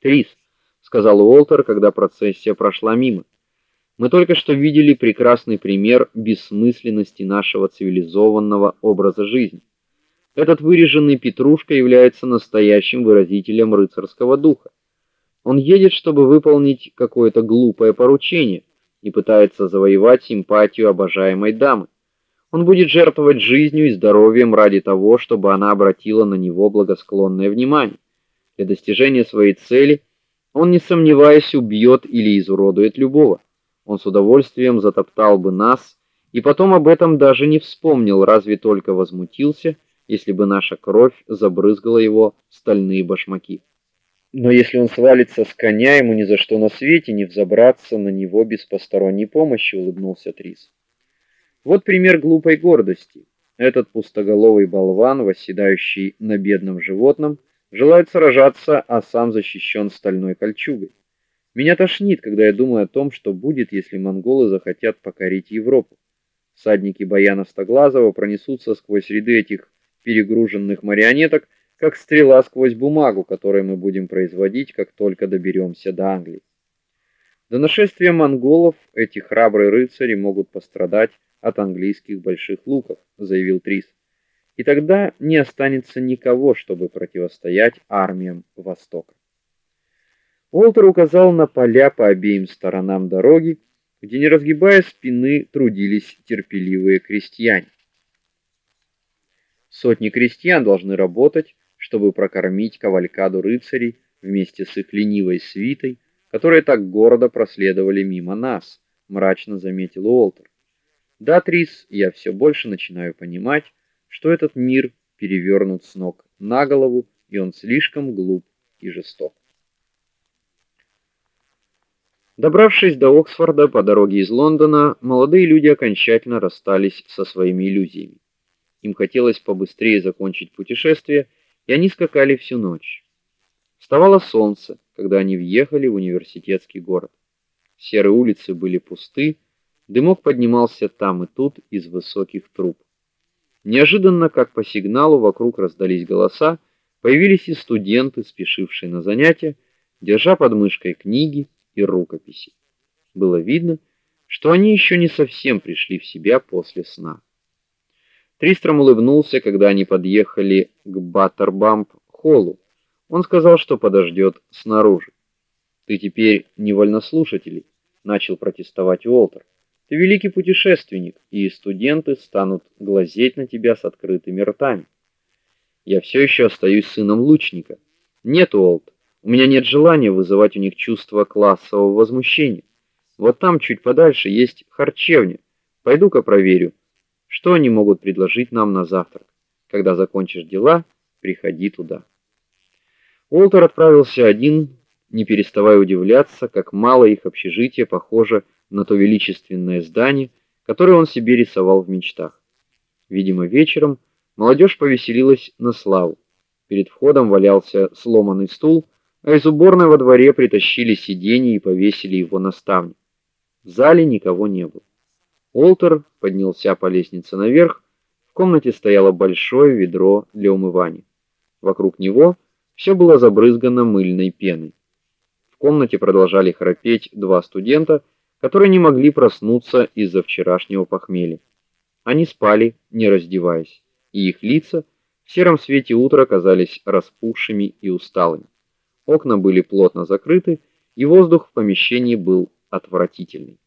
"Трис", сказал Уолтер, когда процессия прошла мимо. "Мы только что видели прекрасный пример бессмысленности нашего цивилизованного образа жизни. Этот выреженный Петрушка является настоящим выразителем рыцарского духа. Он едет, чтобы выполнить какое-то глупое поручение и пытается завоевать симпатию обожаемой дамы. Он будет жертвовать жизнью и здоровьем ради того, чтобы она обратила на него благосклонное внимание. Для достижения своей цели он, не сомневаясь, убьет или изуродует любого. Он с удовольствием затоптал бы нас и потом об этом даже не вспомнил, разве только возмутился, если бы наша кровь забрызгала его стальные башмаки. Но если он свалится с коня, ему ни за что на свете не взобраться на него без посторонней помощи, улыбнулся Трис. Вот пример глупой гордости. Этот пустоголовый болван, восседающий на бедном животном, желает сражаться, а сам защищен стальной кольчугой. Меня тошнит, когда я думаю о том, что будет, если монголы захотят покорить Европу. Садники Баяна Стоглазова пронесутся сквозь ряды этих перегруженных марионеток, как стрела сквозь бумагу, которую мы будем производить, как только доберемся до Англии. До нашествия монголов эти храбрые рыцари могут пострадать от английских больших луков, заявил Трис. И тогда не останется никого, чтобы противостоять армиям Востока. Уолтер указал на поля по обеим сторонам дороги, где не разгибая спины трудились терпеливые крестьяне. Сотни крестьян должны работать, чтобы прокормить кавалькаду рыцарей вместе с их ленивой свитой, которые так гордо проследовали мимо нас, мрачно заметил Уолтер. Да, Трис, я все больше начинаю понимать, что этот мир перевернут с ног на голову, и он слишком глуп и жесток. Добравшись до Оксфорда по дороге из Лондона, молодые люди окончательно расстались со своими иллюзиями. Им хотелось побыстрее закончить путешествие, и они скакали всю ночь. Вставало солнце, когда они въехали в университетский город. Серые улицы были пусты, Дымок поднимался там и тут из высоких труб. Неожиданно, как по сигналу, вокруг раздались голоса, появились и студенты, спешившие на занятия, держа под мышкой книги и рукописи. Было видно, что они еще не совсем пришли в себя после сна. Тристром улыбнулся, когда они подъехали к Баттербамп-холлу. Он сказал, что подождет снаружи. Ты теперь не вольнослушатель, начал протестовать Уолтер. Ты великий путешественник, и студенты станут глазеть на тебя с открытыми ртами. Я все еще остаюсь сыном лучника. Нет, Уолт, у меня нет желания вызывать у них чувство классового возмущения. Вот там чуть подальше есть харчевня. Пойду-ка проверю, что они могут предложить нам на завтрак. Когда закончишь дела, приходи туда. Уолтер отправился один, не переставая удивляться, как мало их общежитие похоже на то величественное здание, которое он себе рисовал в мечтах. Видимо, вечером молодежь повеселилась на славу. Перед входом валялся сломанный стул, а из уборной во дворе притащили сиденье и повесили его на ставни. В зале никого не было. Олтер поднялся по лестнице наверх. В комнате стояло большое ведро для умывания. Вокруг него все было забрызгано мыльной пеной. В комнате продолжали храпеть два студента которые не могли проснуться из-за вчерашнего похмелья. Они спали, не раздеваясь, и их лица в сером свете утра казались распухшими и усталыми. Окна были плотно закрыты, и воздух в помещении был отвратительный.